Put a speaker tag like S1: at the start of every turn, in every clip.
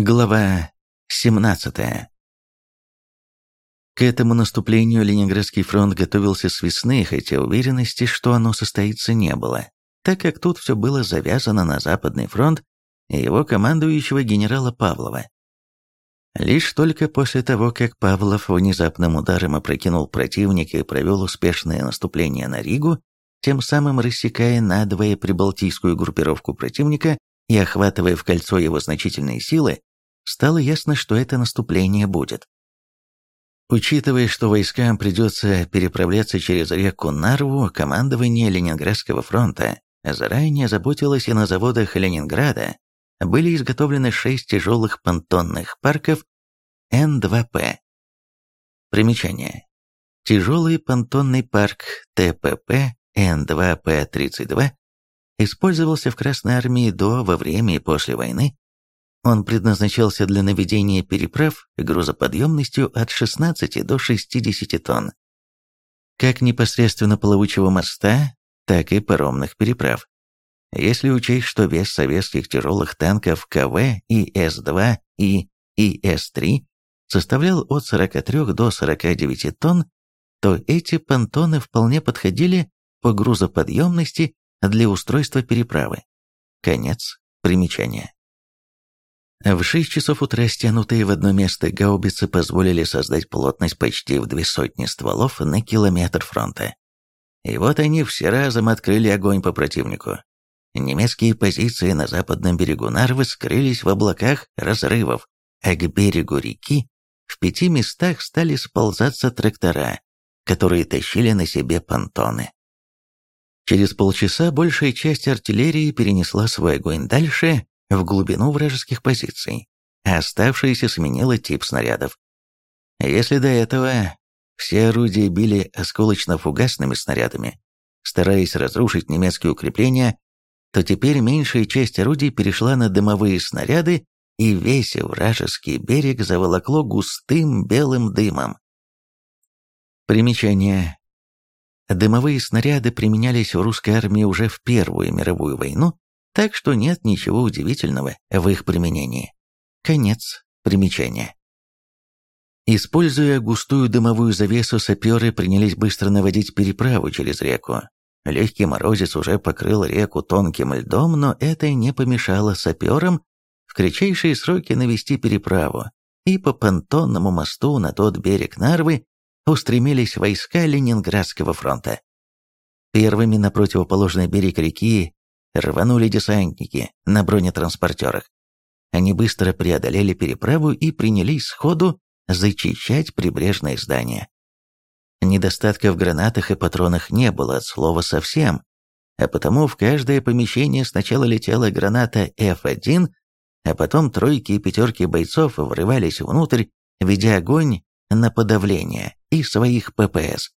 S1: Глава 17 К этому наступлению Ленинградский фронт готовился с весны, хотя уверенности, что оно состоится, не было, так как тут все было завязано на Западный фронт и его командующего генерала Павлова. Лишь только после того, как Павлов внезапным ударом опрокинул противника и провел успешное наступление на Ригу, тем самым рассекая надвое прибалтийскую группировку противника и охватывая в кольцо его значительные силы, стало ясно, что это наступление будет. Учитывая, что войскам придется переправляться через реку Нарву, командование Ленинградского фронта заранее заботилось и на заводах Ленинграда были изготовлены шесть тяжелых понтонных парков Н2П. Примечание. Тяжелый понтонный парк ТПП Н2П-32 использовался в Красной армии до, во время и после войны он предназначался для наведения переправ грузоподъемностью от 16 до 60 тонн. Как непосредственно плавучего моста, так и паромных переправ. Если учесть, что вес советских тяжелых танков КВ и С-2 и ИС-3 составлял от 43 до 49 тонн, то эти понтоны вполне подходили по грузоподъемности для устройства переправы. Конец примечания. В 6 часов утра стянутые в одно место гаубицы позволили создать плотность почти в две сотни стволов на километр фронта. И вот они все разом открыли огонь по противнику. Немецкие позиции на западном берегу Нарвы скрылись в облаках разрывов, а к берегу реки в пяти местах стали сползаться трактора, которые тащили на себе понтоны. Через полчаса большая часть артиллерии перенесла свой огонь дальше, в глубину вражеских позиций, а оставшиеся сменило тип снарядов. Если до этого все орудия били осколочно-фугасными снарядами, стараясь разрушить немецкие укрепления, то теперь меньшая часть орудий перешла на дымовые снаряды, и весь вражеский берег заволокло густым белым дымом. Примечание. Дымовые снаряды применялись в русской армии уже в Первую мировую войну так что нет ничего удивительного в их применении. Конец примечания. Используя густую дымовую завесу, саперы принялись быстро наводить переправу через реку. Легкий морозец уже покрыл реку тонким льдом, но это не помешало саперам в кратчайшие сроки навести переправу, и по понтонному мосту на тот берег Нарвы устремились войска Ленинградского фронта. Первыми на противоположный берег реки рванули десантники на бронетранспортерах. Они быстро преодолели переправу и принялись сходу зачищать прибрежные здания. Недостатка в гранатах и патронах не было от слова совсем, а потому в каждое помещение сначала летела граната F1, а потом тройки и пятерки бойцов врывались внутрь, ведя огонь на подавление из своих ППС.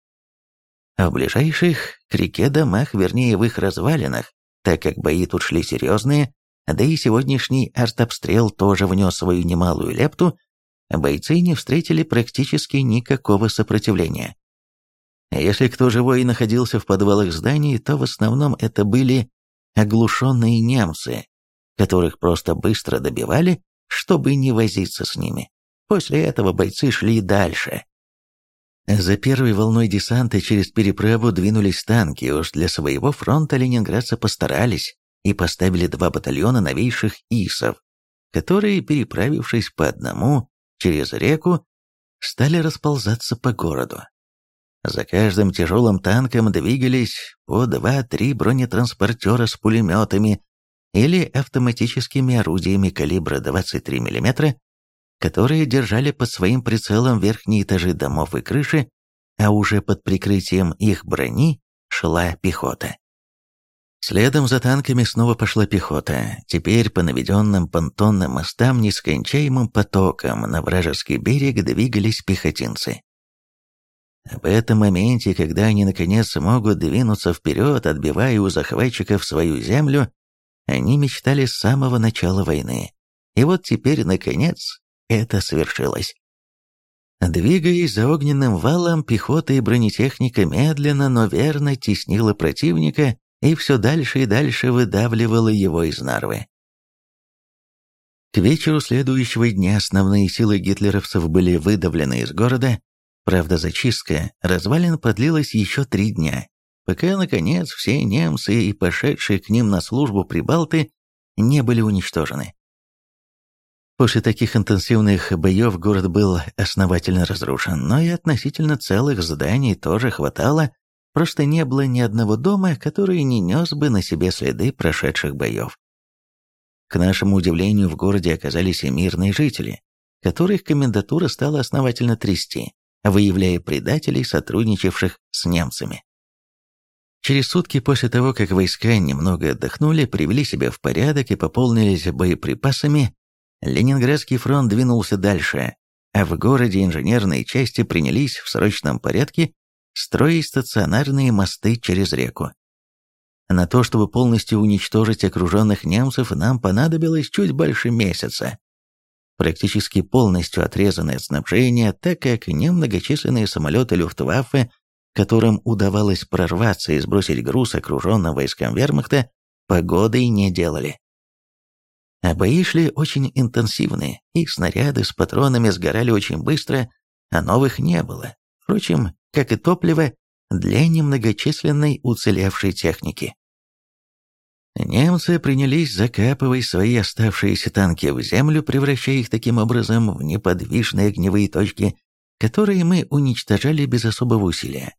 S1: В ближайших к реке домах, вернее в их развалинах, так как бои тут шли серьезные, да и сегодняшний артобстрел тоже внес свою немалую лепту, бойцы не встретили практически никакого сопротивления. Если кто живой находился в подвалах зданий, то в основном это были оглушенные немцы, которых просто быстро добивали, чтобы не возиться с ними. После этого бойцы шли дальше, за первой волной десанта через переправу двинулись танки, уж для своего фронта ленинградцы постарались и поставили два батальона новейших ИСов, которые, переправившись по одному через реку, стали расползаться по городу. За каждым тяжелым танком двигались по два-три бронетранспортера с пулеметами или автоматическими орудиями калибра 23 мм которые держали под своим прицелом верхние этажи домов и крыши, а уже под прикрытием их брони шла пехота. Следом за танками снова пошла пехота, теперь по наведенным понтонным мостам нескончаемым потоком на вражеский берег двигались пехотинцы. В этом моменте, когда они наконец смогут двинуться вперед, отбивая у захватчиков свою землю, они мечтали с самого начала войны. И вот теперь, наконец, это свершилось. Двигаясь за огненным валом, пехота и бронетехника медленно, но верно теснила противника и все дальше и дальше выдавливала его из Нарвы. К вечеру следующего дня основные силы гитлеровцев были выдавлены из города, правда зачистка развалин продлилась еще три дня, пока, наконец, все немцы и пошедшие к ним на службу прибалты не были уничтожены. После таких интенсивных боев город был основательно разрушен, но и относительно целых зданий тоже хватало, просто не было ни одного дома, который не нес бы на себе следы прошедших боев. К нашему удивлению, в городе оказались и мирные жители, которых комендатура стала основательно трясти, выявляя предателей, сотрудничавших с немцами. Через сутки после того, как войска немного отдохнули, привели себя в порядок и пополнились боеприпасами, Ленинградский фронт двинулся дальше, а в городе инженерные части принялись в срочном порядке строить стационарные мосты через реку. На то, чтобы полностью уничтожить окруженных немцев, нам понадобилось чуть больше месяца. Практически полностью отрезанное снабжение, так как немногочисленные самолеты Люфтваффе, которым удавалось прорваться и сбросить груз окруженным войскам вермахта, погодой не делали. А бои шли очень интенсивные, их снаряды с патронами сгорали очень быстро, а новых не было. Впрочем, как и топливо для немногочисленной уцелевшей техники. Немцы принялись закапывать свои оставшиеся танки в землю, превращая их таким образом в неподвижные огневые точки, которые мы уничтожали без особого усилия.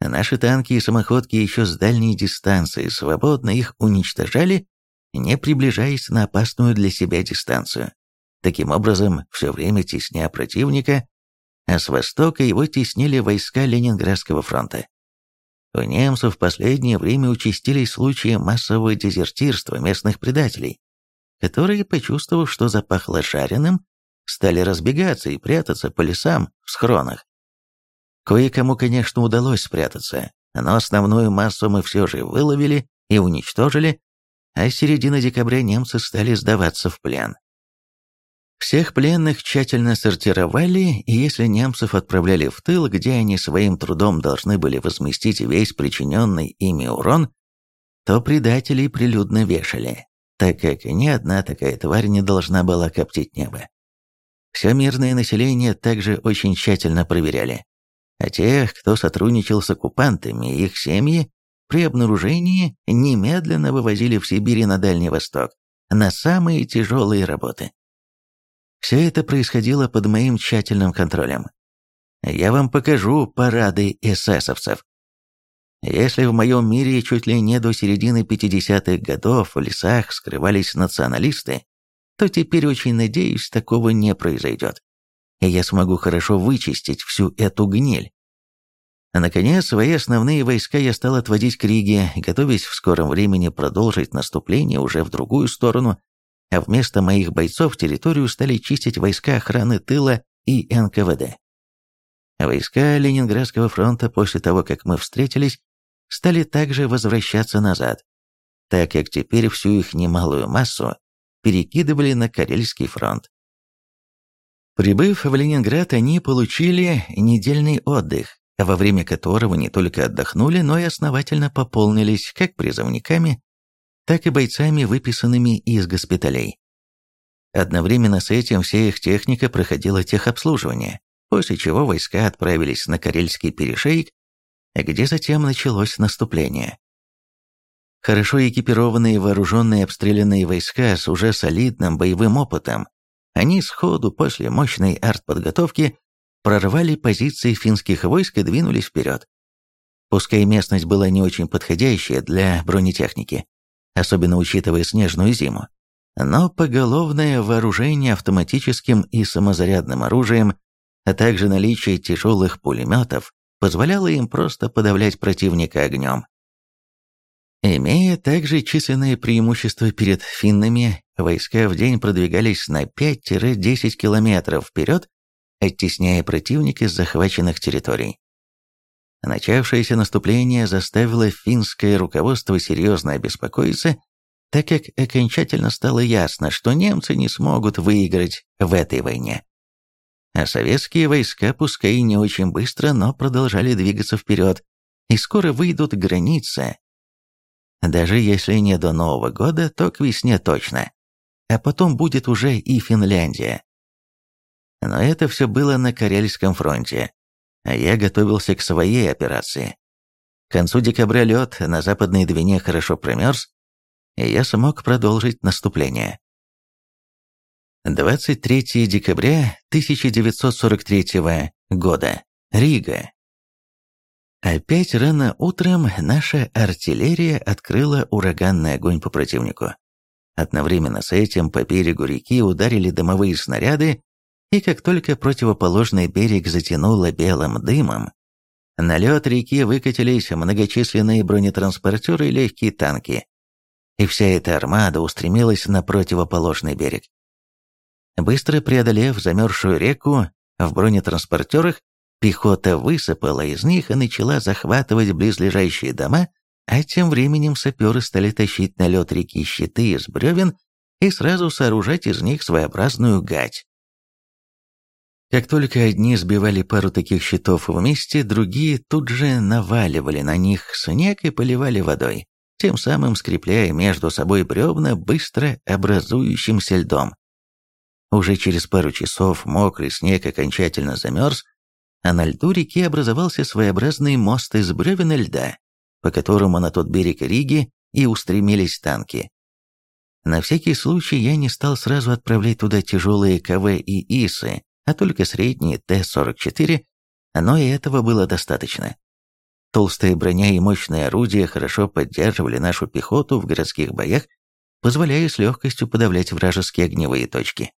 S1: Наши танки и самоходки еще с дальней дистанции свободно их уничтожали не приближаясь на опасную для себя дистанцию. Таким образом, все время тесня противника, а с востока его теснили войска Ленинградского фронта. У немцев в последнее время участились случаи массового дезертирства местных предателей, которые, почувствовав, что запахло жареным, стали разбегаться и прятаться по лесам в схронах. Кое-кому, конечно, удалось спрятаться, но основную массу мы все же выловили и уничтожили, а с середины декабря немцы стали сдаваться в плен. Всех пленных тщательно сортировали, и если немцев отправляли в тыл, где они своим трудом должны были возместить весь причиненный ими урон, то предателей прилюдно вешали, так как ни одна такая тварь не должна была коптить небо. Все мирное население также очень тщательно проверяли, а тех, кто сотрудничал с оккупантами и их семьи, при обнаружении немедленно вывозили в Сибирь на Дальний Восток на самые тяжелые работы. Все это происходило под моим тщательным контролем. Я вам покажу парады эсэсовцев. Если в моем мире чуть ли не до середины 50-х годов в лесах скрывались националисты, то теперь очень надеюсь, такого не произойдет. И я смогу хорошо вычистить всю эту гниль, а наконец, свои основные войска я стал отводить к Риге, готовясь в скором времени продолжить наступление уже в другую сторону, а вместо моих бойцов территорию стали чистить войска охраны тыла и НКВД. Войска Ленинградского фронта после того, как мы встретились, стали также возвращаться назад, так как теперь всю их немалую массу перекидывали на Карельский фронт. Прибыв в Ленинград, они получили недельный отдых, во время которого не только отдохнули, но и основательно пополнились как призывниками, так и бойцами, выписанными из госпиталей. Одновременно с этим вся их техника проходила техобслуживание, после чего войска отправились на Карельский перешейк, где затем началось наступление. Хорошо экипированные вооруженные обстрелянные войска с уже солидным боевым опытом, они сходу после мощной артподготовки прорвали позиции финских войск и двинулись вперед. Пускай местность была не очень подходящая для бронетехники, особенно учитывая снежную зиму, но поголовное вооружение автоматическим и самозарядным оружием, а также наличие тяжелых пулеметов позволяло им просто подавлять противника огнем. Имея также численное преимущество перед финнами, войска в день продвигались на 5-10 километров вперед оттесняя противника с захваченных территорий. Начавшееся наступление заставило финское руководство серьезно обеспокоиться, так как окончательно стало ясно, что немцы не смогут выиграть в этой войне. А советские войска, пускай и не очень быстро, но продолжали двигаться вперед, и скоро выйдут к границе. Даже если не до Нового года, то к весне точно. а потом будет уже и Финляндия. Но это все было на Карельском фронте, а я готовился к своей операции. К концу декабря лед на Западной Двине хорошо промерз, и я смог продолжить наступление. 23 декабря 1943 года. Рига. Опять рано утром наша артиллерия открыла ураганный огонь по противнику. Одновременно с этим по берегу реки ударили дымовые снаряды, и как только противоположный берег затянуло белым дымом, на лед реки выкатились многочисленные бронетранспортеры и легкие танки, и вся эта армада устремилась на противоположный берег. Быстро преодолев замерзшую реку, в бронетранспортерах пехота высыпала из них и начала захватывать близлежащие дома, а тем временем саперы стали тащить на лед реки щиты из бревен и сразу сооружать из них своеобразную гать. Как только одни сбивали пару таких щитов вместе, другие тут же наваливали на них снег и поливали водой, тем самым скрепляя между собой бревна быстро образующимся льдом. Уже через пару часов мокрый снег окончательно замерз, а на льду реки образовался своеобразный мост из бревен и льда, по которому на тот берег Риги и устремились танки. На всякий случай я не стал сразу отправлять туда тяжелые КВ и ИСы, а только средние Т-44, но и этого было достаточно. Толстая броня и мощные орудия хорошо поддерживали нашу пехоту в городских боях, позволяя с легкостью подавлять вражеские огневые точки.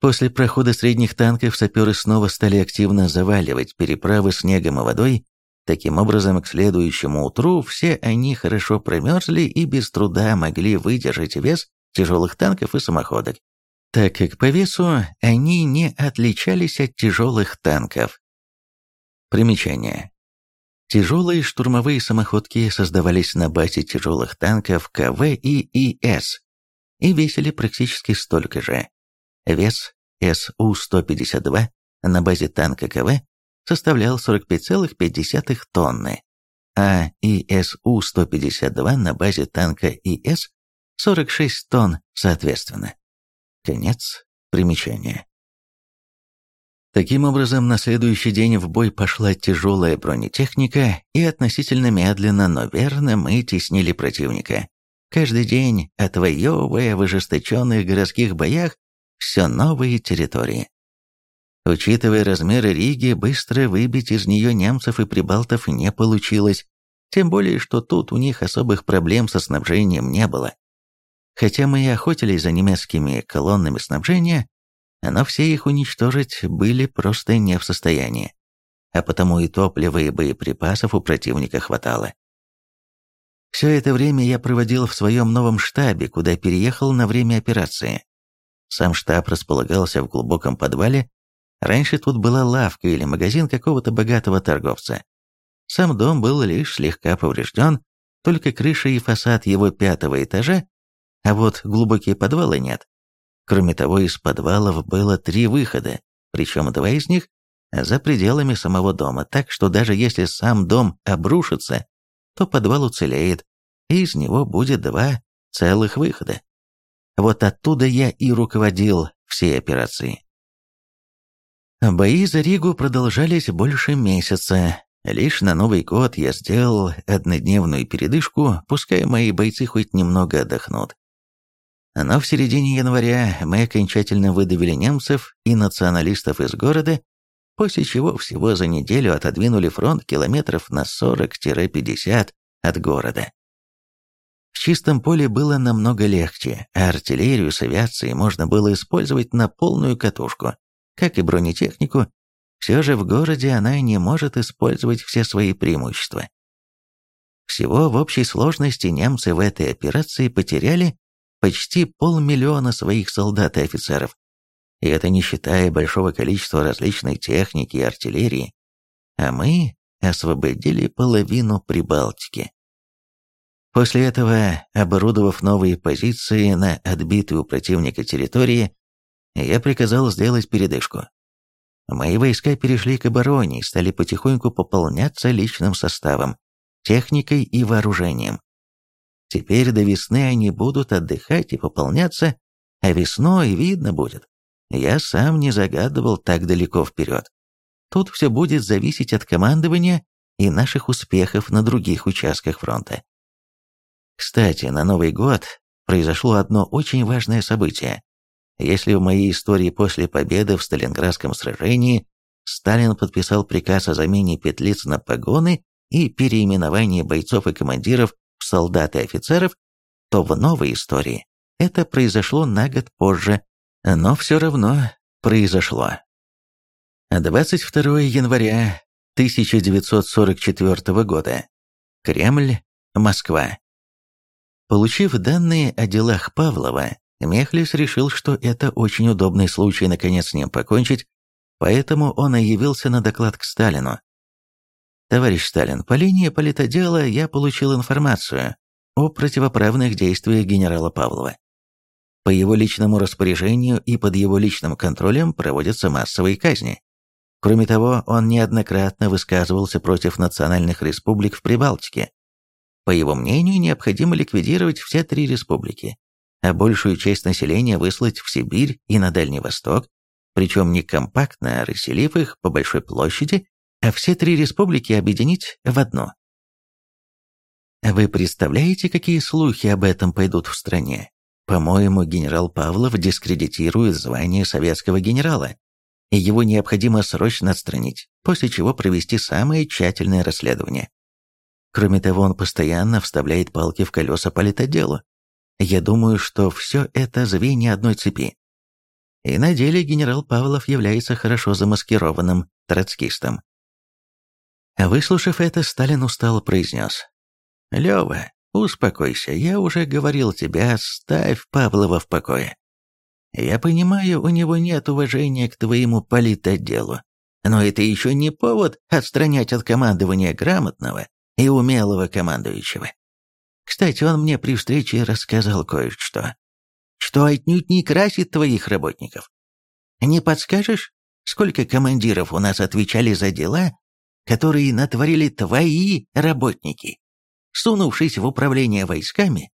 S1: После прохода средних танков саперы снова стали активно заваливать переправы снегом и водой, таким образом к следующему утру все они хорошо промерзли и без труда могли выдержать вес тяжелых танков и самоходок так как по весу они не отличались от тяжелых танков. Примечание. Тяжелые штурмовые самоходки создавались на базе тяжелых танков КВ и ИС и весили практически столько же. Вес СУ-152 на базе танка КВ составлял 45,5 тонны, а ИСУ-152 на базе танка ИС 46 тонн соответственно. Конец примечания. Таким образом, на следующий день в бой пошла тяжелая бронетехника, и относительно медленно, но верно мы теснили противника. Каждый день отвоевывая в ожесточенных городских боях все новые территории. Учитывая размеры Риги, быстро выбить из нее немцев и прибалтов не получилось, тем более, что тут у них особых проблем со снабжением не было. Хотя мы и охотились за немецкими колоннами снабжения, но все их уничтожить были просто не в состоянии, а потому и топлива и боеприпасов у противника хватало. Все это время я проводил в своем новом штабе, куда переехал на время операции. Сам штаб располагался в глубоком подвале, раньше тут была лавка или магазин какого-то богатого торговца. Сам дом был лишь слегка поврежден, только крыша и фасад его пятого этажа а вот глубокие подвалы нет. Кроме того, из подвалов было три выхода, причем два из них за пределами самого дома, так что даже если сам дом обрушится, то подвал уцелеет, и из него будет два целых выхода. Вот оттуда я и руководил всей операцией. Бои за Ригу продолжались больше месяца. Лишь на Новый год я сделал однодневную передышку, пускай мои бойцы хоть немного отдохнут. Но в середине января мы окончательно выдавили немцев и националистов из города, после чего всего за неделю отодвинули фронт километров на 40-50 от города. В чистом поле было намного легче, а артиллерию с авиацией можно было использовать на полную катушку, как и бронетехнику, все же в городе она не может использовать все свои преимущества. Всего в общей сложности немцы в этой операции потеряли почти полмиллиона своих солдат и офицеров. И это не считая большого количества различной техники и артиллерии. А мы освободили половину Прибалтики. После этого, оборудовав новые позиции на отбитую у противника территории, я приказал сделать передышку. Мои войска перешли к обороне и стали потихоньку пополняться личным составом, техникой и вооружением. Теперь до весны они будут отдыхать и пополняться, а весной видно будет. Я сам не загадывал так далеко вперед. Тут все будет зависеть от командования и наших успехов на других участках фронта. Кстати, на Новый год произошло одно очень важное событие. Если в моей истории после победы в Сталинградском сражении Сталин подписал приказ о замене петлиц на погоны и переименовании бойцов и командиров солдат и офицеров, то в новой истории это произошло на год позже, но все равно произошло. 22 января 1944 года. Кремль, Москва. Получив данные о делах Павлова, Мехлис решил, что это очень удобный случай наконец с ним покончить, поэтому он явился на доклад к Сталину. Товарищ Сталин, по линии политодела я получил информацию о противоправных действиях генерала Павлова. По его личному распоряжению и под его личным контролем проводятся массовые казни. Кроме того, он неоднократно высказывался против национальных республик в Прибалтике. По его мнению, необходимо ликвидировать все три республики, а большую часть населения выслать в Сибирь и на Дальний Восток, причем не компактно, а расселив их по большой площади а все три республики объединить в одну. Вы представляете, какие слухи об этом пойдут в стране? По-моему, генерал Павлов дискредитирует звание советского генерала, и его необходимо срочно отстранить, после чего провести самое тщательное расследование. Кроме того, он постоянно вставляет палки в колеса политоделу. Я думаю, что все это звенья одной цепи. И на деле генерал Павлов является хорошо замаскированным троцкистом. Выслушав это, Сталин устало произнес. «Лева, успокойся, я уже говорил тебе, оставь Павлова в покое. Я понимаю, у него нет уважения к твоему политотделу, но это еще не повод отстранять от командования грамотного и умелого командующего. Кстати, он мне при встрече рассказал кое-что, что отнюдь не красит твоих работников. Не подскажешь, сколько командиров у нас отвечали за дела, которые натворили твои работники, сунувшись в управление войсками,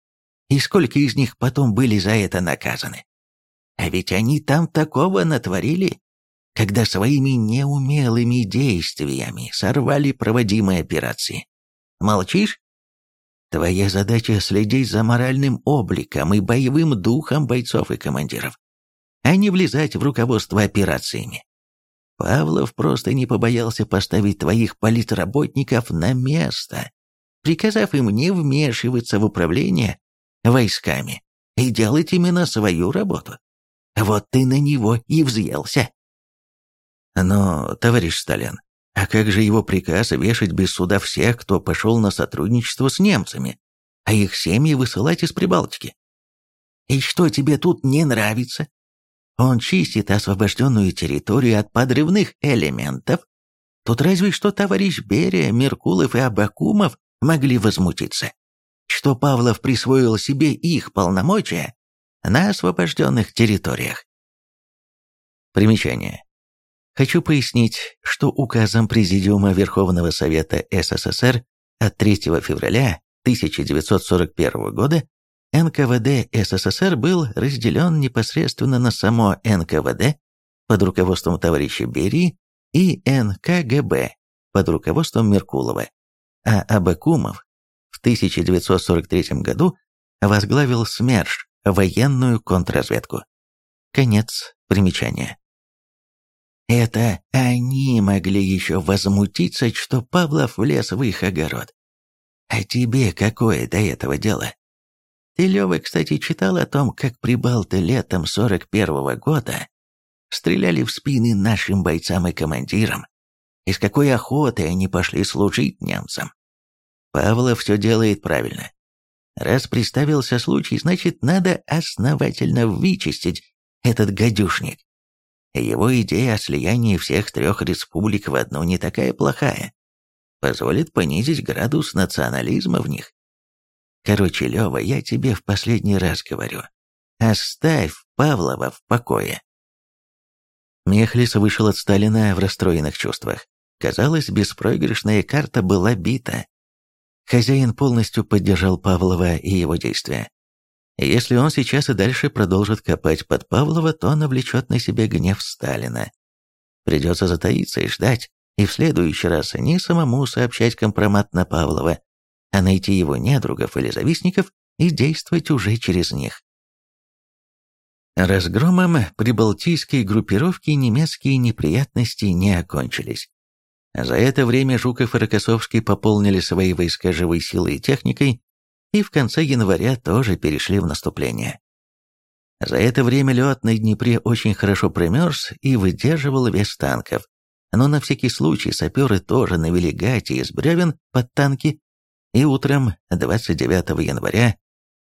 S1: и сколько из них потом были за это наказаны. А ведь они там такого натворили, когда своими неумелыми действиями сорвали проводимые операции. Молчишь? Твоя задача следить за моральным обликом и боевым духом бойцов и командиров, а не влезать в руководство операциями. Павлов просто не побоялся поставить твоих политработников на место, приказав им не вмешиваться в управление войсками и делать именно свою работу. Вот ты на него и взъелся. Но, товарищ Сталин, а как же его приказ вешать без суда всех, кто пошел на сотрудничество с немцами, а их семьи высылать из Прибалтики? И что тебе тут не нравится? Он чистит освобожденную территорию от подрывных элементов. Тут разве что товарищ Берия, Меркулов и Абакумов могли возмутиться, что Павлов присвоил себе их полномочия на освобожденных территориях. Примечание. Хочу пояснить, что указом Президиума Верховного Совета СССР от 3 февраля 1941 года НКВД СССР был разделен непосредственно на само НКВД под руководством товарища Берии и НКГБ под руководством Меркулова, а Абакумов в 1943 году возглавил СМЕРШ, военную контрразведку. Конец примечания. Это они могли еще возмутиться, что Павлов влез в их огород. А тебе какое до этого дело? Ты, Лёва, кстати, читал о том, как прибалты летом 41-го года стреляли в спины нашим бойцам и командирам, и с какой охотой они пошли служить немцам. Павлов все делает правильно. Раз представился случай, значит, надо основательно вычистить этот гадюшник. Его идея о слиянии всех трех республик в одну не такая плохая. Позволит понизить градус национализма в них. Короче, Лева, я тебе в последний раз говорю. Оставь Павлова в покое. Мехлис вышел от Сталина в расстроенных чувствах. Казалось, беспроигрышная карта была бита. хозяин полностью поддержал Павлова и его действия. Если он сейчас и дальше продолжит копать под Павлова, то навлечет на себя гнев Сталина. Придется затаиться и ждать, и в следующий раз не самому сообщать компромат на Павлова, а найти его недругов или завистников и действовать уже через них. Разгромом прибалтийской группировки немецкие неприятности не окончились. За это время Жуков и Рокоссовский пополнили свои войска живой силой и техникой, и в конце января тоже перешли в наступление. За это время лед на Днепре очень хорошо промерз и выдерживал вес танков, но на всякий случай саперы тоже навели гати из бревен под танки, и утром 29 января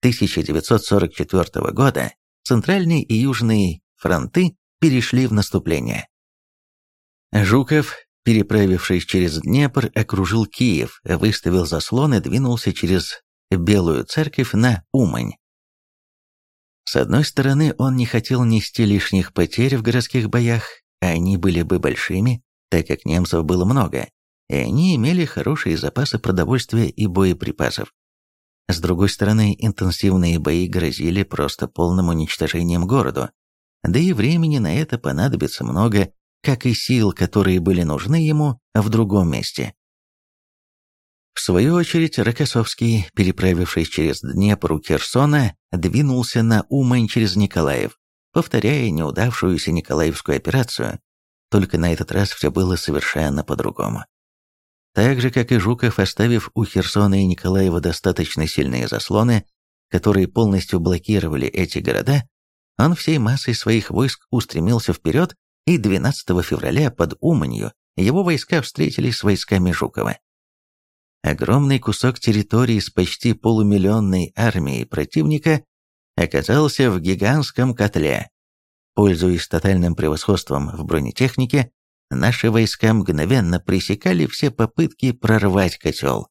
S1: 1944 года центральные и южные фронты перешли в наступление. Жуков, переправившись через Днепр, окружил Киев, выставил заслон и двинулся через Белую церковь на Умань. С одной стороны, он не хотел нести лишних потерь в городских боях, а они были бы большими, так как немцев было много, и они имели хорошие запасы продовольствия и боеприпасов. С другой стороны, интенсивные бои грозили просто полным уничтожением города, да и времени на это понадобится много, как и сил, которые были нужны ему в другом месте. В свою очередь, Рокоссовский, переправившись через Днепр у Херсона, двинулся на Умань через Николаев, повторяя неудавшуюся Николаевскую операцию, только на этот раз все было совершенно по-другому. Так же, как и Жуков, оставив у Херсона и Николаева достаточно сильные заслоны, которые полностью блокировали эти города, он всей массой своих войск устремился вперед, и 12 февраля под Уманью его войска встретились с войсками Жукова. Огромный кусок территории с почти полумиллионной армией противника оказался в гигантском котле. Пользуясь тотальным превосходством в бронетехнике, наши войска мгновенно пресекали все попытки прорвать котел.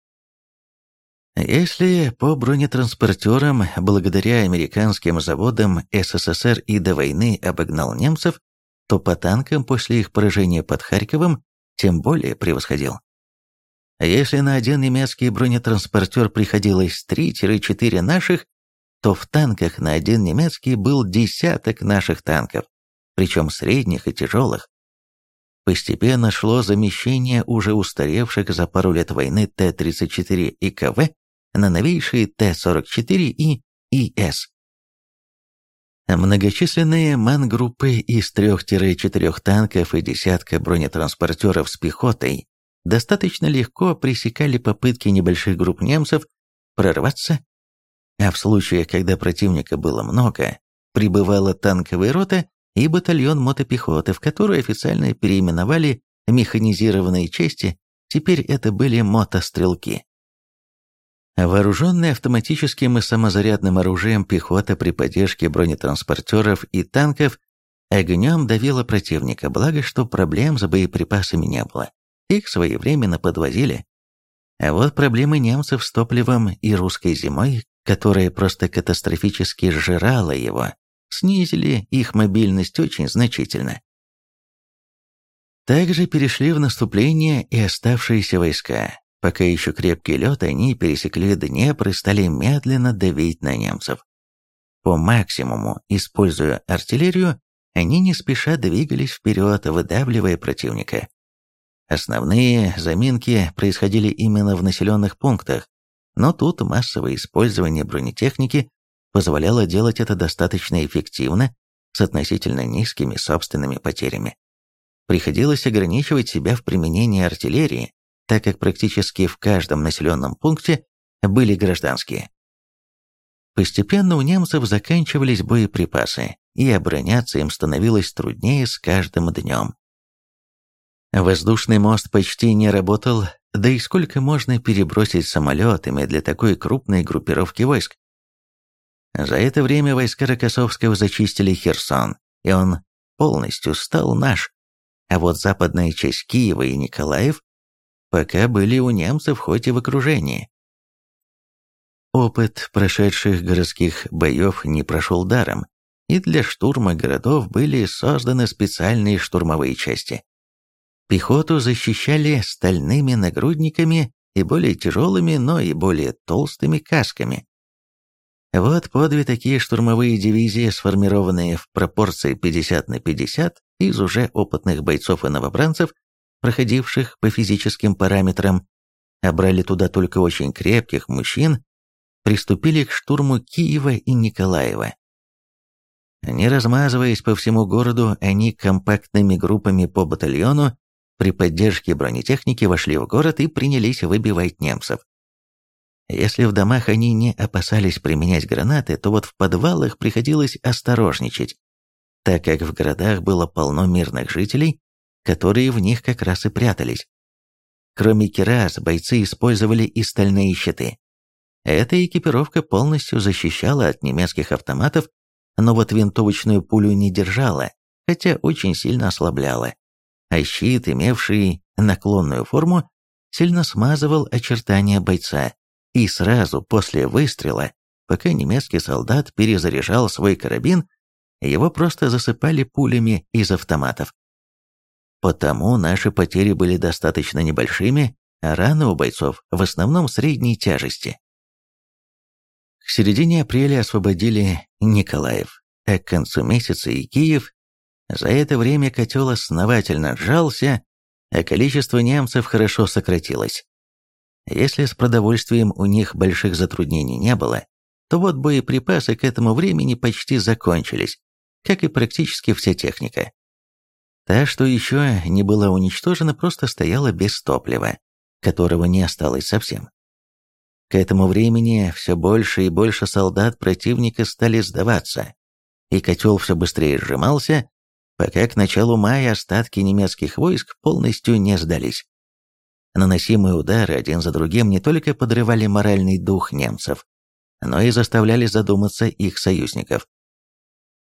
S1: Если по бронетранспортерам, благодаря американским заводам СССР и до войны обогнал немцев, то по танкам после их поражения под Харьковом тем более превосходил. Если на один немецкий бронетранспортер приходилось 3-4 наших, то в танках на один немецкий был десяток наших танков, причем средних и тяжелых. Постепенно шло замещение уже устаревших за пару лет войны Т-34 и КВ на новейшие Т-44 и ИС. Многочисленные мангруппы из 3-4 танков и десятка бронетранспортеров с пехотой достаточно легко пресекали попытки небольших групп немцев прорваться, а в случаях, когда противника было много, прибывала танковая рота и батальон мотопехоты, в которую официально переименовали механизированные части, теперь это были мотострелки. Вооруженная автоматическим и самозарядным оружием пехота при поддержке бронетранспортеров и танков огнем давила противника, благо что проблем с боеприпасами не было. Их своевременно подвозили. А вот проблемы немцев с топливом и русской зимой, которая просто катастрофически сжирала его, снизили их мобильность очень значительно. Также перешли в наступление и оставшиеся войска. Пока еще крепкий лед, они пересекли Днепр и стали медленно давить на немцев. По максимуму, используя артиллерию, они не спеша двигались вперед, выдавливая противника. Основные заминки происходили именно в населенных пунктах, но тут массовое использование бронетехники позволяло делать это достаточно эффективно с относительно низкими собственными потерями. Приходилось ограничивать себя в применении артиллерии, так как практически в каждом населенном пункте были гражданские. Постепенно у немцев заканчивались боеприпасы, и обороняться им становилось труднее с каждым днем. Воздушный мост почти не работал, да и сколько можно перебросить самолетами для такой крупной группировки войск? За это время войска Рокоссовского зачистили Херсон, и он полностью стал наш. А вот западная часть Киева и Николаев пока были у немцев хоть и в окружении. Опыт прошедших городских боев не прошел даром, и для штурма городов были созданы специальные штурмовые части. Пехоту защищали стальными нагрудниками и более тяжелыми, но и более толстыми касками. Вот по две такие штурмовые дивизии, сформированные в пропорции 50 на 50 из уже опытных бойцов и новобранцев, проходивших по физическим параметрам, а брали туда только очень крепких мужчин, приступили к штурму Киева и Николаева. Не размазываясь по всему городу, они компактными группами по батальону при поддержке бронетехники вошли в город и принялись выбивать немцев. Если в домах они не опасались применять гранаты, то вот в подвалах приходилось осторожничать, так как в городах было полно мирных жителей, которые в них как раз и прятались. Кроме кирас, бойцы использовали и стальные щиты. Эта экипировка полностью защищала от немецких автоматов, но вот винтовочную пулю не держала, хотя очень сильно ослабляла. А щит, имевший наклонную форму, сильно смазывал очертания бойца, и сразу после выстрела, пока немецкий солдат перезаряжал свой карабин, его просто засыпали пулями из автоматов. Потому наши потери были достаточно небольшими, а раны у бойцов в основном средней тяжести. К середине апреля освободили Николаев, а к концу месяца и Киев. За это время котел основательно сжался, а количество немцев хорошо сократилось. Если с продовольствием у них больших затруднений не было, то вот боеприпасы к этому времени почти закончились, как и практически вся техника. Та, что еще не была уничтожена, просто стояла без топлива, которого не осталось совсем. К этому времени все больше и больше солдат противника стали сдаваться, и котел все быстрее сжимался, пока к началу мая остатки немецких войск полностью не сдались. Наносимые удары один за другим не только подрывали моральный дух немцев, но и заставляли задуматься их союзников.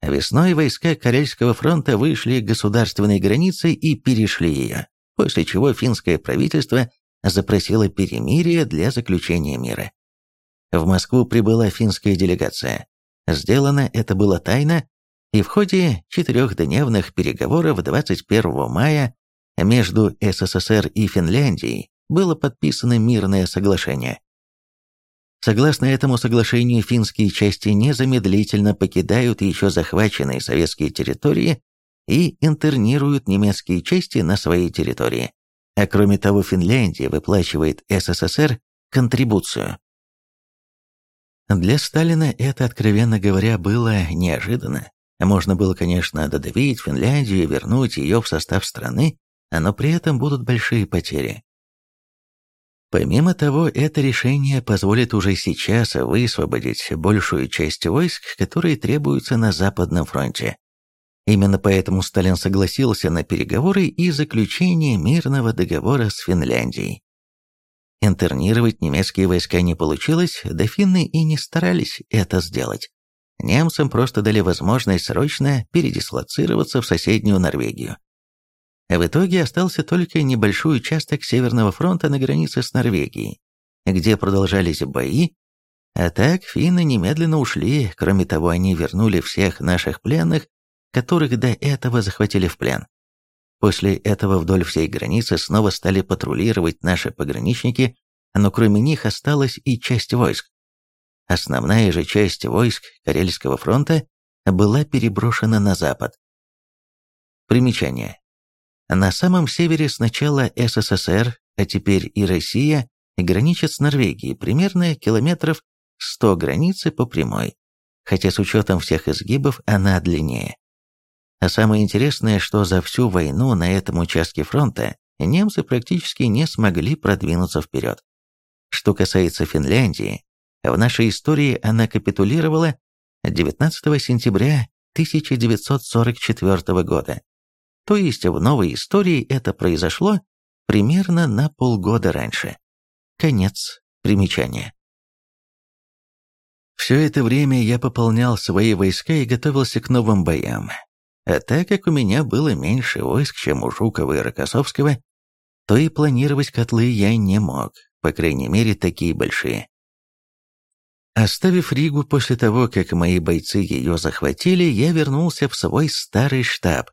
S1: Весной войска Карельского фронта вышли к государственной границе и перешли ее, после чего финское правительство запросило перемирие для заключения мира. В Москву прибыла финская делегация. Сделано это было тайно, и в ходе четырехдневных переговоров 21 мая между СССР и Финляндией было подписано мирное соглашение. Согласно этому соглашению, финские части незамедлительно покидают еще захваченные советские территории и интернируют немецкие части на своей территории. А кроме того, Финляндия выплачивает СССР контрибуцию. Для Сталина это, откровенно говоря, было неожиданно. Можно было, конечно, додавить Финляндию и вернуть ее в состав страны, но при этом будут большие потери. Помимо того, это решение позволит уже сейчас высвободить большую часть войск, которые требуются на Западном фронте. Именно поэтому Сталин согласился на переговоры и заключение мирного договора с Финляндией. Интернировать немецкие войска не получилось, да финны и не старались это сделать. Немцам просто дали возможность срочно передислоцироваться в соседнюю Норвегию. В итоге остался только небольшой участок Северного фронта на границе с Норвегией, где продолжались бои, а так финны немедленно ушли, кроме того, они вернули всех наших пленных, которых до этого захватили в плен. После этого вдоль всей границы снова стали патрулировать наши пограничники, но кроме них осталась и часть войск. Основная же часть войск Карельского фронта была переброшена на запад. Примечание. На самом севере сначала СССР, а теперь и Россия, граничат с Норвегией примерно километров 100 границы по прямой, хотя с учетом всех изгибов она длиннее. А самое интересное, что за всю войну на этом участке фронта немцы практически не смогли продвинуться вперед. Что касается Финляндии, в нашей истории она капитулировала 19 сентября 1944 года. То есть в новой истории это произошло примерно на полгода раньше. Конец примечания. Все это время я пополнял свои войска и готовился к новым боям. А так как у меня было меньше войск, чем у Жукова и Рокоссовского, то и планировать котлы я не мог, по крайней мере, такие большие. Оставив Ригу после того, как мои бойцы ее захватили, я вернулся в свой старый штаб,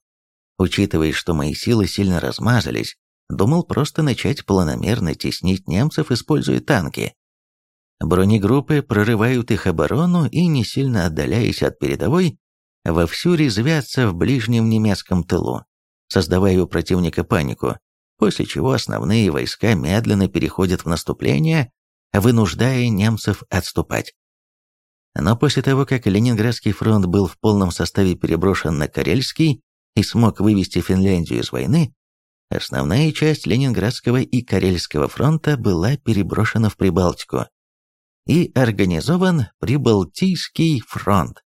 S1: Учитывая, что мои силы сильно размазались, думал просто начать планомерно теснить немцев, используя танки. Бронегруппы прорывают их оборону и, не сильно отдаляясь от передовой, вовсю резвятся в ближнем немецком тылу, создавая у противника панику, после чего основные войска медленно переходят в наступление, вынуждая немцев отступать. Но после того, как Ленинградский фронт был в полном составе переброшен на Карельский и смог вывести Финляндию из войны, основная часть Ленинградского и Карельского фронта была переброшена в Прибалтику и организован Прибалтийский фронт.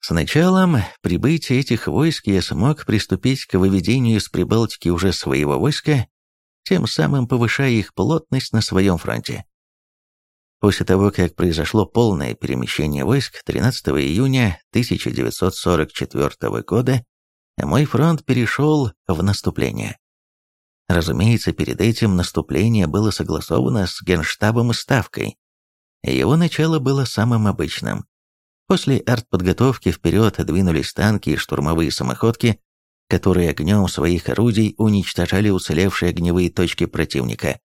S1: С началом прибытия этих войск я смог приступить к выведению из Прибалтики уже своего войска, тем самым повышая их плотность на своем фронте. После того, как произошло полное перемещение войск 13 июня 1944 года, мой фронт перешел в наступление. Разумеется, перед этим наступление было согласовано с Генштабом и Ставкой. Его начало было самым обычным. После артподготовки вперед двинулись танки и штурмовые самоходки, которые огнем своих орудий уничтожали уцелевшие огневые точки противника,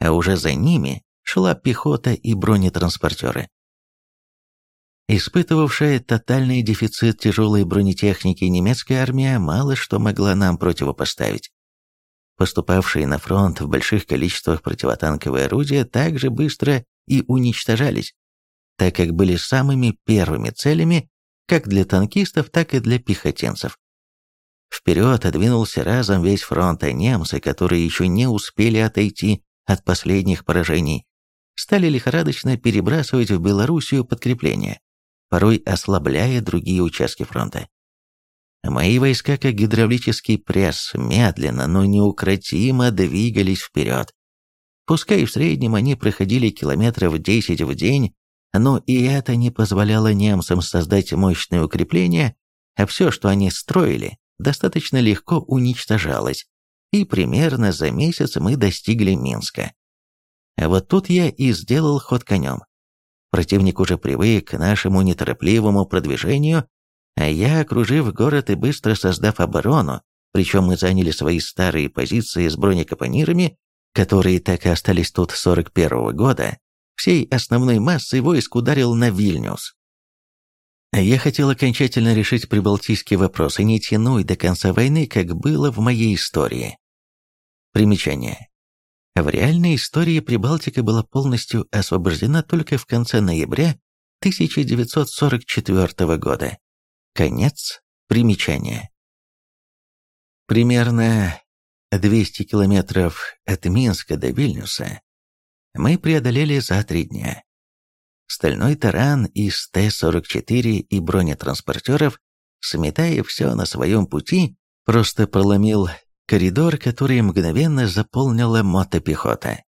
S1: а уже за ними шла пехота и бронетранспортеры. Испытывавшая тотальный дефицит тяжелой бронетехники немецкая армия мало что могла нам противопоставить. Поступавшие на фронт в больших количествах противотанковые орудия также быстро и уничтожались, так как были самыми первыми целями как для танкистов, так и для пехотинцев. Вперед отодвинулся разом весь фронт, а немцы, которые еще не успели отойти от последних поражений, стали лихорадочно перебрасывать в Белоруссию подкрепления, порой ослабляя другие участки фронта. Мои войска, как гидравлический пресс, медленно, но неукротимо двигались вперед. Пускай в среднем они проходили километров 10 в день, но и это не позволяло немцам создать мощные укрепления, а все, что они строили, достаточно легко уничтожалось, и примерно за месяц мы достигли Минска. Вот тут я и сделал ход конем. Противник уже привык к нашему неторопливому продвижению, а я, окружив город и быстро создав оборону, причем мы заняли свои старые позиции с бронекапонирами, которые так и остались тут с 41 -го года, всей основной массой войск ударил на Вильнюс. Я хотел окончательно решить прибалтийский вопрос и не тянуть до конца войны, как было в моей истории. Примечание. В реальной истории Прибалтика была полностью освобождена только в конце ноября 1944 года. Конец примечания. Примерно 200 километров от Минска до Вильнюса мы преодолели за три дня. Стальной таран из Т-44 и бронетранспортеров, сметая все на своем пути, просто проломил коридор, который мгновенно заполнила мотопехота.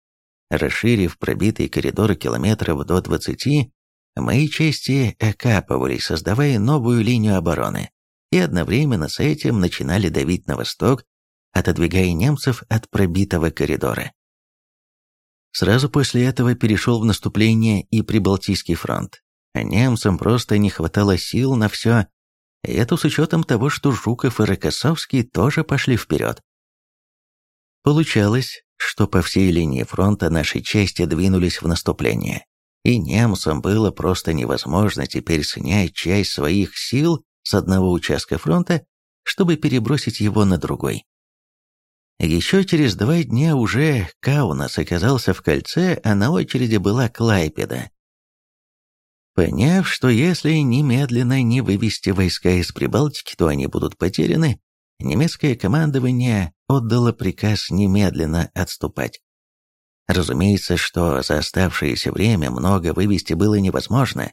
S1: Расширив пробитый коридор километров до 20, мои части окапывались, создавая новую линию обороны, и одновременно с этим начинали давить на восток, отодвигая немцев от пробитого коридора. Сразу после этого перешел в наступление и Прибалтийский фронт. Немцам просто не хватало сил на все, и это с учетом того, что Жуков и Рокоссовский тоже пошли вперед. Получалось, что по всей линии фронта наши части двинулись в наступление, и немцам было просто невозможно теперь снять часть своих сил с одного участка фронта, чтобы перебросить его на другой. Еще через два дня уже Каунас оказался в кольце, а на очереди была Клайпеда. Поняв, что если немедленно не вывести войска из Прибалтики, то они будут потеряны, немецкое командование отдало приказ немедленно отступать. Разумеется, что за оставшееся время много вывести было невозможно,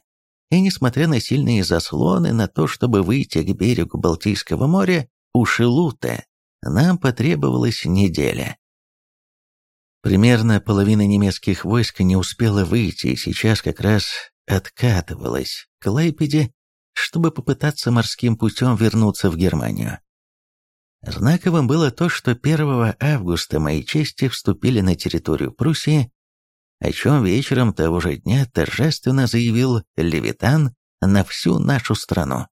S1: и несмотря на сильные заслоны на то, чтобы выйти к берегу Балтийского моря, у Шилута нам потребовалась неделя. Примерно половина немецких войск не успела выйти, и сейчас как раз откатывалась к Лейпеде, чтобы попытаться морским путем вернуться в Германию. Знаковым было то, что 1 августа мои чести вступили на территорию Пруссии, о чем вечером того же дня торжественно заявил Левитан на всю нашу страну.